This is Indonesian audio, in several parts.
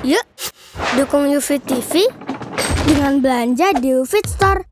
Yuk, dukung UFIT TV dengan belanja di UFIT Store.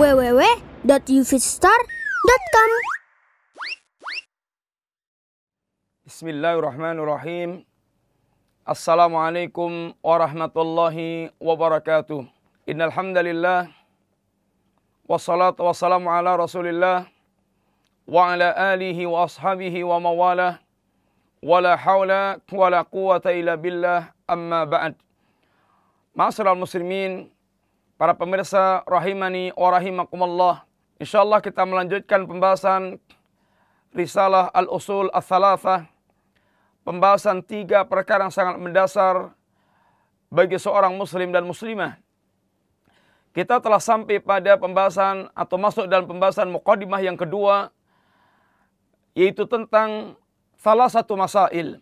www.ufitstore.com Bismillahirrahmanirrahim. Assalamualaikum warahmatullahi wabarakatuh. Innal hamdalillah wassalatu wassalamu ala Rasulillah wa ala alihi wa ashabihi wa mawalah wala haula wala quwata illa billah amma ba'd. Ma'asyiral muslimin, para pemirsa rahimani wa rahimakumullah. Insyaallah kita melanjutkan pembahasan Risalah Al-Usul Ats-Tsalatsah. Pembahasan tiga perkara yang sangat mendasar bagi seorang muslim dan muslimah. Kita telah sampai pada pembahasan atau masuk dalam pembahasan mukadimah yang kedua yaitu tentang salah satu masail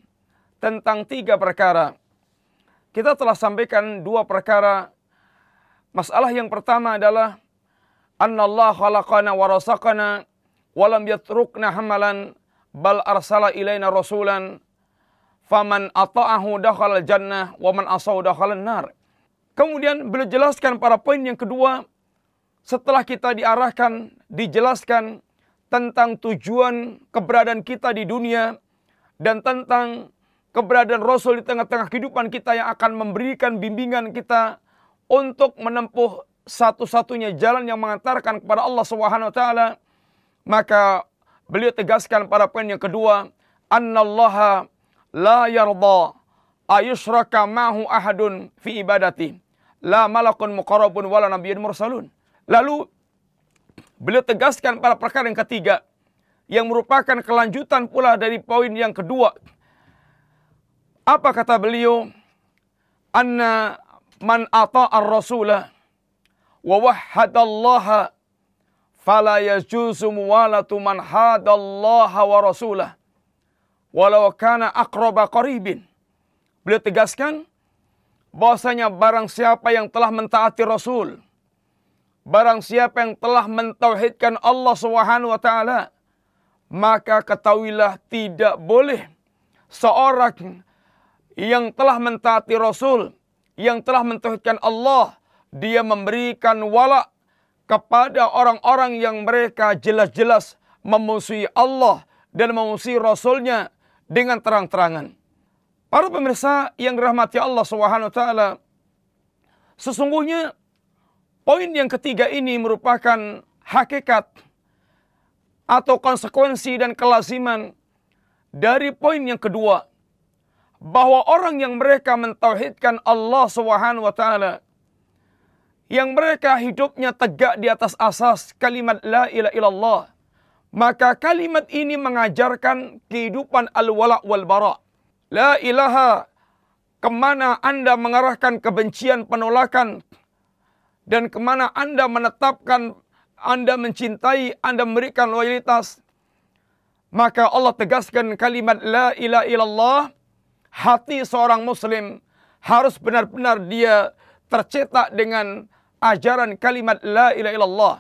tentang tiga perkara. Kita telah sampaikan dua perkara. Masalah yang pertama adalah annallah khalaqana wa rasaqana wa lam yatrukna hamalan bal arsala ilaina rasulan faman ata'ahu dakhala jannah wa man asau dakhala nar. Kemudian beliau jelaskan para poin yang kedua setelah kita diarahkan, dijelaskan tentang tujuan keberadaan kita di dunia dan tentang keberadaan Rasul di tengah-tengah kehidupan kita yang akan memberikan bimbingan kita untuk menempuh satu-satunya jalan yang mengantarkan kepada Allah Subhanahu wa taala maka beliau tegaskan pada poin yang kedua annallaha la yarda ayushraka ma'hu ahadun fi ibadati la malakun muqarrabun wala nabiyyun mursalun. Lalu beliau tegaskan pada perkara yang ketiga yang merupakan kelanjutan pula dari poin yang kedua. Apa kata beliau? Anna man ata'ar rasulah wa wahhadallaha fala yajuzu muwalatu man hadallaha wa rasulah walau kana aqraba qaribin. Beliau tegaskan bahwasanya barang siapa yang telah mentaati Rasul, barang siapa yang telah mentauhidkan Allah Subhanahu wa taala, maka ketahuilah tidak boleh seorang yang telah mentaati Rasul, yang telah mentauhidkan Allah, dia memberikan wala kepada orang-orang yang mereka jelas-jelas memusuhi Allah dan memusuhi Rasulnya dengan terang-terangan. Para pemirsa yang dirahmati Allah Subhanahu wa taala, sesungguhnya poin yang ketiga ini merupakan hakikat atau konsekuensi dan kelaziman dari poin yang kedua bahwa orang yang mereka mentauhidkan Allah Subhanahu wa taala yang mereka hidupnya tegak di atas asas kalimat la ilaha illallah maka kalimat ini mengajarkan kehidupan al-wala wal bara. La ilaha ke mana anda mengarahkan kebencian penolakan dan ke mana anda menetapkan anda mencintai, anda memberikan loyalitas. Maka Allah tegaskan kalimat la ilaha illallah. Hati seorang muslim harus benar-benar dia tercetak dengan ajaran kalimat la ilaha illallah.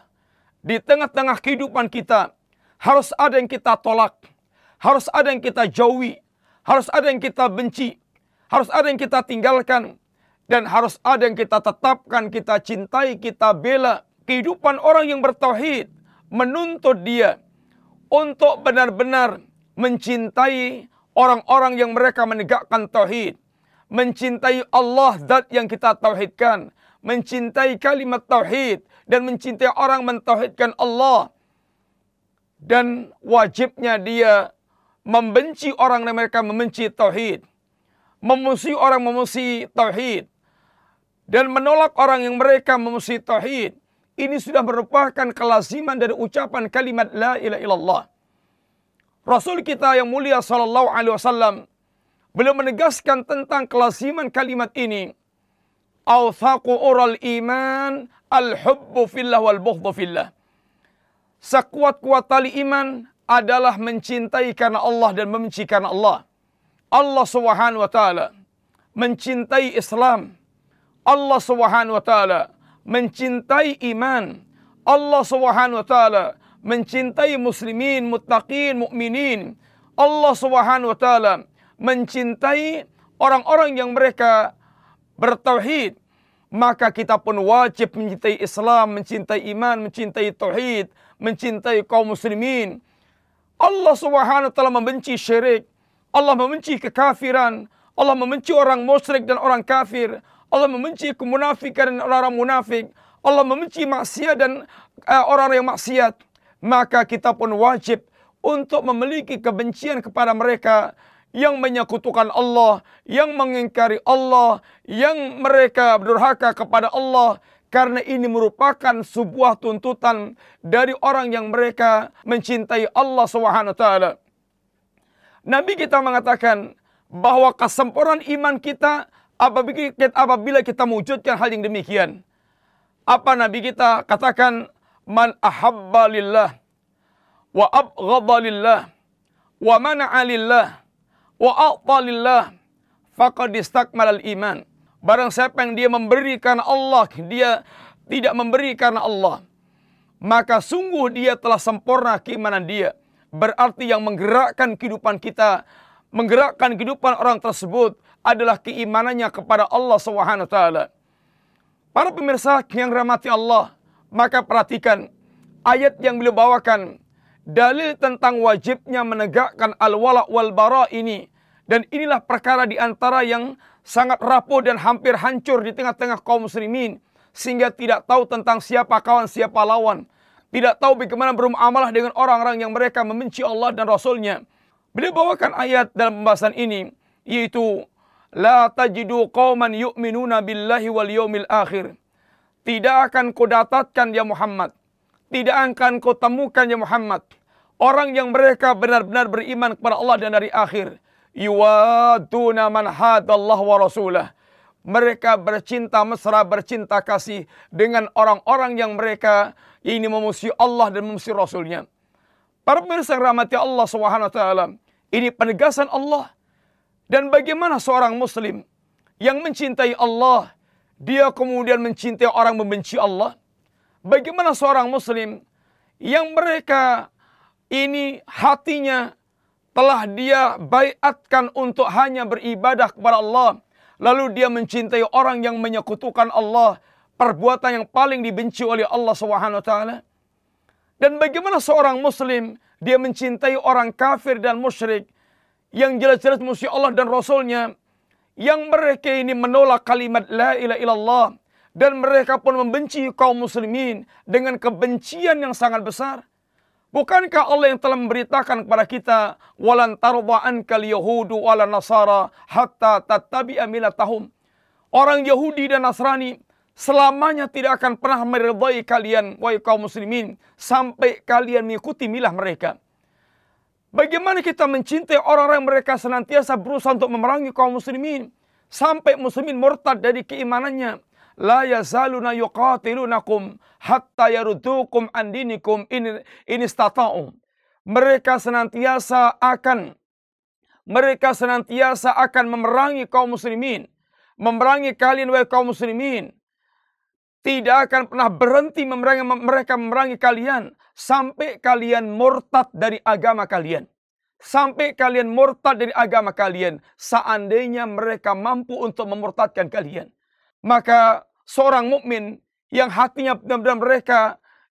Di tengah-tengah kehidupan kita, harus ada yang kita tolak. Harus ada yang kita jauhi. Harus ada yang kita benci. Harus ada yang kita tinggalkan. Dan harus ada yang kita tetapkan, kita cintai, kita bela. Kehidupan orang yang bertauhid menuntut dia untuk benar-benar mencintai orang-orang yang mereka menegakkan tauhid. Mencintai Allah zat yang kita tauhidkan. Mencintai kalimat tauhid dan mencintai orang mentauhidkan Allah dan wajibnya dia membenci orang yang mereka membenci tauhid, memusuhi orang memusuhi tauhid, dan menolak orang yang mereka memusuhi tauhid. Ini sudah merupakan kelaziman dari ucapan kalimat la ilaha illallah. Rasul kita yang mulia sallallahu alaihi wasallam beliau menegaskan tentang kelaziman kalimat ini. Awthaqu ural iman al-hubbu fillah wal bughdhu fillah sekuat-kuat tali iman adalah mencintai karena Allah dan membenci karena Allah. Allah Subhanahu wa taala mencintai Islam. Allah Subhanahu wa taala mencintai iman. Allah Subhanahu wa taala mencintai muslimin, muttaqin, mukminin. Allah Subhanahu wa taala mencintai orang-orang yang mereka bertauhid, maka kita pun wajib mencintai Islam, mencintai iman, mencintai tauhid, mencintai kaum muslimin. Allah Subhanahu wa taala membenci syirik, Allah membenci kekafiran, Allah membenci orang musyrik dan orang kafir, Allah membenci kemunafikan dan orang-orang munafik, Allah membenci maksiat dan uh, orang yang maksiat. Maka kita pun wajib untuk memiliki kebencian kepada mereka yang menyekutukan Allah, yang mengingkari Allah, yang mereka berdurhaka kepada Allah karena ini merupakan sebuah tuntutan dari orang yang mereka mencintai Allah taala. Nabi kita mengatakan bahwa kesempurnaan iman kita apabila kita mewujudkan hal yang demikian. Apa Nabi kita katakan man ahabba lillah wa abghadha lillah wa mana'a lillah wa a'ta lillah faqad iman. Barang siapa yang dia memberi karena Allah, dia tidak memberi karena Allah. Maka sungguh dia telah sempurna keimanan dia. Berarti yang menggerakkan kehidupan kita, menggerakkan kehidupan orang tersebut adalah keimanannya kepada Allah Subhanahu taala. Para pemirsa yang rahmati Allah, maka perhatikan ayat yang beliau bawakan. Dalil tentang wajibnya menegakkan al-wala wal bara ini. Dan inilah perkara di antara yang sangat rapuh dan hampir hancur di tengah-tengah kaum muslimin. Sehingga tidak tahu tentang siapa kawan siapa lawan. Tidak tahu bagaimana bermuamalah dengan orang-orang yang mereka membenci Allah dan Rasulnya. Beliau bawakan ayat dalam pembahasan ini yaitu la tajidu qauman yu'minuna billahi wal yawmil akhir tidak akan kau dapatkan ya Muhammad tidak akan kau temukan ya Muhammad orang yang mereka benar-benar beriman kepada Allah dan dari akhir yuwaduna man hadallah wa rasulah. Mereka bercinta mesra, bercinta kasih dengan orang-orang yang mereka ini memusuhi Allah dan memusuhi Rasulnya. Para pemirsa rahmati Allah SWT, ini penegasan Allah. Dan bagaimana seorang muslim yang mencintai Allah, dia kemudian mencintai orang membenci Allah. Bagaimana seorang muslim yang mereka ini hatinya telah dia baiatkan untuk hanya beribadah kepada Allah. Lalu dia mencintai orang yang menyekutukan Allah. Perbuatan yang paling dibenci oleh Allah SWT. Dan bagaimana seorang muslim dia mencintai orang kafir dan musyrik yang jelas-jelas musuh Allah dan Rasulnya yang mereka ini menolak kalimat la ilaha illallah dan mereka pun membenci kaum muslimin dengan kebencian yang sangat besar Bukankah Allah yang telah memberitakan kepada kita walan tarda ankal yahudu wala nasara hatta tattabi'a milatahum. Orang Yahudi dan Nasrani selamanya tidak akan pernah meridai kalian wahai kaum muslimin sampai kalian mengikuti milah mereka. Bagaimana kita mencintai orang-orang mereka senantiasa berusaha untuk memerangi kaum muslimin sampai muslimin murtad dari keimanannya la yazaluna yuqatilunakum hatta yarudukum an dinikum in, in istata'u. Mereka senantiasa akan mereka senantiasa akan memerangi kaum muslimin, memerangi kalian wahai kaum muslimin. Tidak akan pernah berhenti memerangi mereka memerangi kalian sampai kalian murtad dari agama kalian. Sampai kalian murtad dari agama kalian. Seandainya mereka mampu untuk memurtadkan kalian. Maka seorang mukmin yang hatinya benar-benar mereka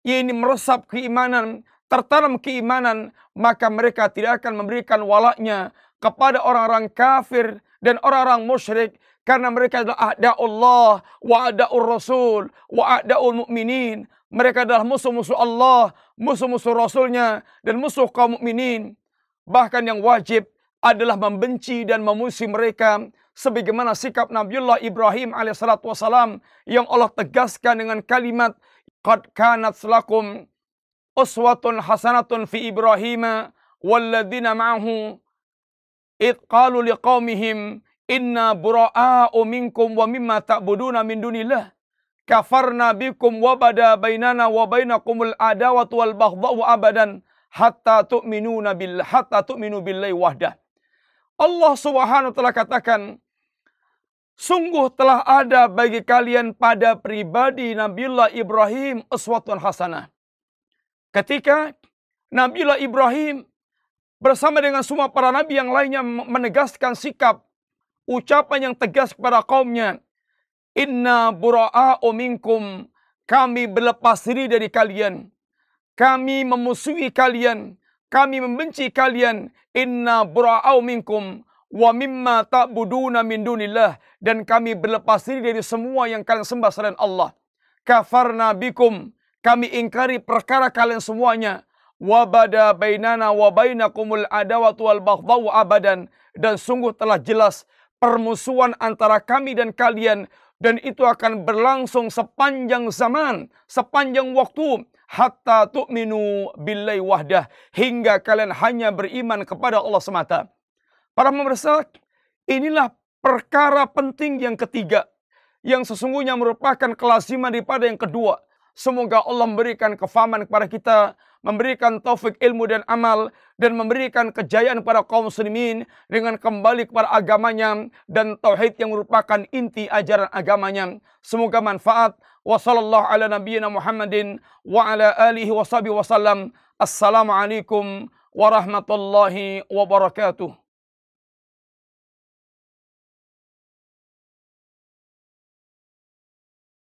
ini meresap keimanan, tertanam keimanan, maka mereka tidak akan memberikan walaknya kepada orang-orang kafir dan orang-orang musyrik karena mereka adalah ada Allah wa a'da'ur rasul wa a'da'ul mu'minin. Mereka adalah musuh-musuh Allah, musuh-musuh Rasulnya, dan musuh kaum mukminin. Bahkan yang wajib adalah membenci dan memusuhi mereka sebagaimana sikap Nabiullah Ibrahim alaihissalatu wassalam yang Allah tegaskan dengan kalimat qad kanat lakum uswatun hasanatun fi Ibrahim walladzina ma'ahu id qalu liqaumihim inna bura'a'u minkum wa mimma ta'buduna min dunillah kafarna bikum wa bada bainana wa bainakumul adawatu wal baghdha'u abadan hatta tu'minuna bil hatta tu'minu billahi wahdah Allah Subhanahu taala katakan Sungguh telah ada bagi kalian pada pribadi Nabiullah Ibrahim uswatun hasanah. Ketika Nabiullah Ibrahim bersama dengan semua para nabi yang lainnya menegaskan sikap ucapan yang tegas kepada kaumnya Inna bura'a'u minkum. Kami berlepas diri dari kalian. Kami memusuhi kalian. Kami membenci kalian. Inna bura'a'u minkum. Wa mimma ta'buduna min dunillah. Dan kami berlepas diri dari semua yang kalian sembah selain Allah. Kafarna bikum. Kami ingkari perkara kalian semuanya. Wabada bainana wa bainakumul adawatu wal abadan. Dan sungguh telah jelas permusuhan antara kami dan kalian dan itu akan berlangsung sepanjang zaman, sepanjang waktu hatta tu'minu billahi wahdah hingga kalian hanya beriman kepada Allah semata. Para pemirsa, inilah perkara penting yang ketiga yang sesungguhnya merupakan kelaziman daripada yang kedua. Semoga Allah memberikan kefahaman kepada kita memberikan taufik ilmu dan amal dan memberikan kejayaan kepada kaum muslimin dengan kembali kepada agamanya dan tauhid yang merupakan inti ajaran agamanya. Semoga manfaat. Wassallallahu ala nabiyyina Muhammadin wa ala alihi wasallam. Assalamualaikum warahmatullahi wabarakatuh.